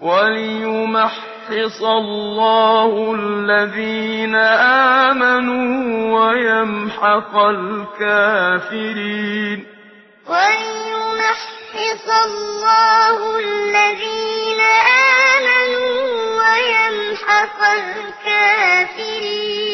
وليمحص الله الذين آمنوا ويمحق الكافرين وليمحص الله الذين آمنوا ويمحق الكافرين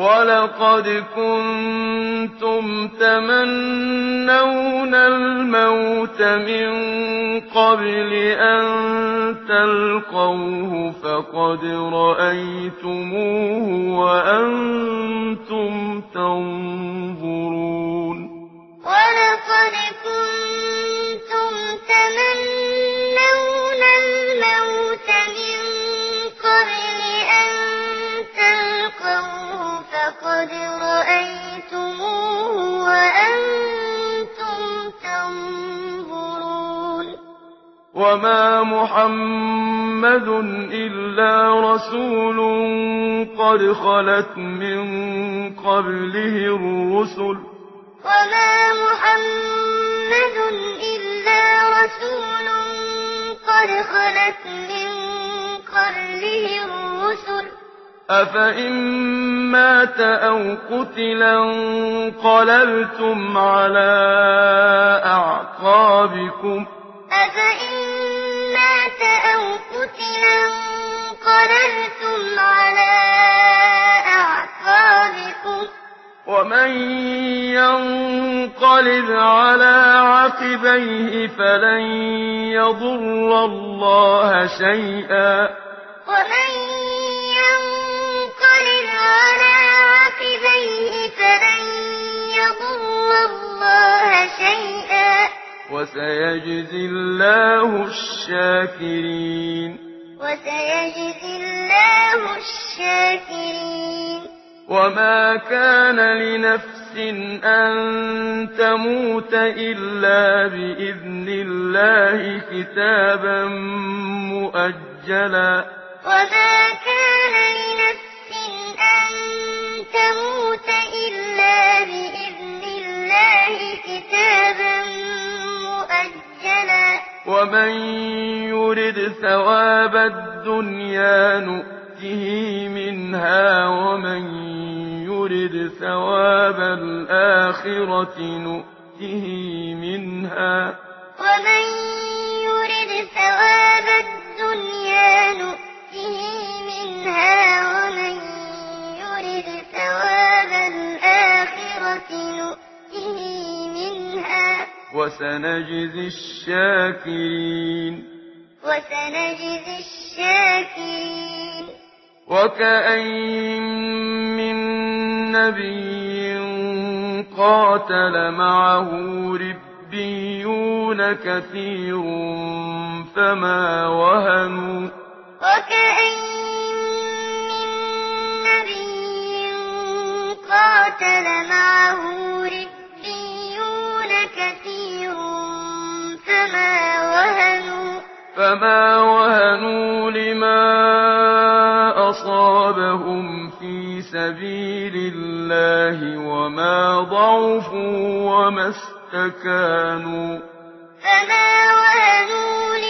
وَلَقَدْ كُنْتُمْ تَمَنَّوْنَ الْمَوْتَ مِنْ قَبْلِ أَنْ تَلْقَوْهُ فَقَدْ رَأَيْتُمُوهُ وَأَنْتُمْ تَنْظُرُونَ وَلَقَدْ كُنْتُمْ وما محمد إلا رسول قد خلت من قبله الرسل وما محمد إلا رسول قد خلت من قبله الرسل أفإن مات أو قتلا قلبتم على أعقابكم أفإن أو قتلا قررتم على أعقابكم ومن ينقلب على عقبيه فلن يضر الله شيئا ومن وسيجزي الله الشاكرين. وسيجزي الله الشاكرين. وما كان لنفس أن تموت إلا بإذن الله كتابا مؤجلا. وما كان لنفس أن تموت إلا بإذن الله كتابا ومن يرد ثواب الدنيا نؤته منها ومن يرد ثواب الآخرة نؤته منها ومن يرد ثواب الدنيا نؤته منها ومن يرد ثواب وسنجزي الشاكرين وسنجزي الشاكرين وكأين من نبي قاتل معه ربيون كثير فما وهنوا وكأين كثير فما وهنوا فما وهنوا لما أصابهم في سبيل الله وما ضعفوا وما استكانوا فما وهنوا لما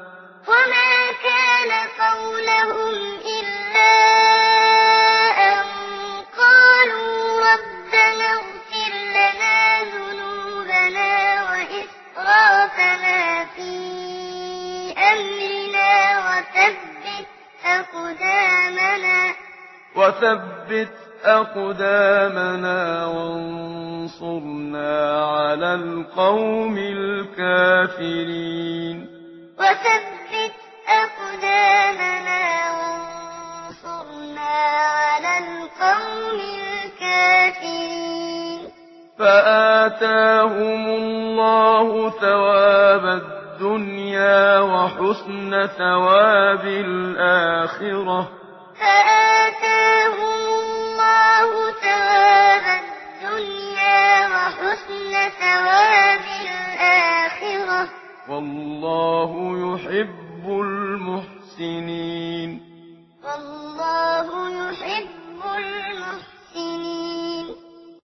أسرافنا في أمرنا وثبت أقدامنا. وثبت أقدامنا وانصرنا على القوم الكافرين. وثبت أقدامنا وانصرنا على القوم الكافرين. فآتاهم الله ثواب الدنيا وحسن ثواب الآخرة فآتاهم الله ثواب الدنيا وحسن ثواب الآخرة والله يحب المحسنين والله يحب المحسنين